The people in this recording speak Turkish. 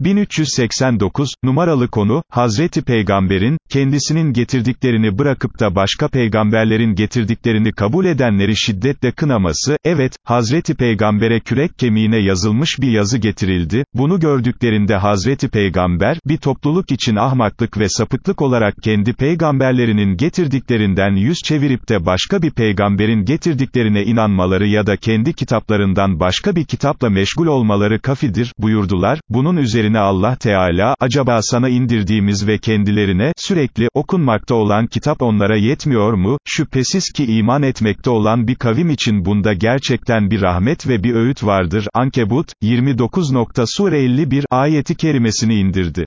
1389, numaralı konu, Hazreti Peygamber'in, kendisinin getirdiklerini bırakıp da başka peygamberlerin getirdiklerini kabul edenleri şiddetle kınaması, evet, Hazreti Peygamber'e kürek kemiğine yazılmış bir yazı getirildi, bunu gördüklerinde Hazreti Peygamber, bir topluluk için ahmaklık ve sapıklık olarak kendi peygamberlerinin getirdiklerinden yüz çevirip de başka bir peygamberin getirdiklerine inanmaları ya da kendi kitaplarından başka bir kitapla meşgul olmaları kafidir, buyurdular, bunun üzerine Allah Teala, acaba sana indirdiğimiz ve kendilerine, sürekli, okunmakta olan kitap onlara yetmiyor mu, şüphesiz ki iman etmekte olan bir kavim için bunda gerçekten bir rahmet ve bir öğüt vardır, Ankebut, 29. Sure 51 ayeti kerimesini indirdi.